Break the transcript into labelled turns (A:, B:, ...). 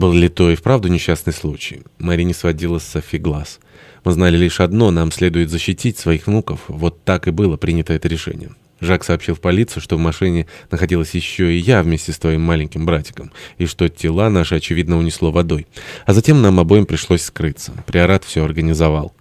A: был ли то и вправду несчастный случай. Мэри не сводила с Софи глаз. Мы знали лишь одно, нам следует защитить своих внуков. Вот так и было принято это решение. Жак сообщил в полицию, что в машине находилась еще и я вместе с твоим маленьким братиком, и что тела наши, очевидно, унесло водой. А затем нам обоим пришлось скрыться. Приорат все организовал.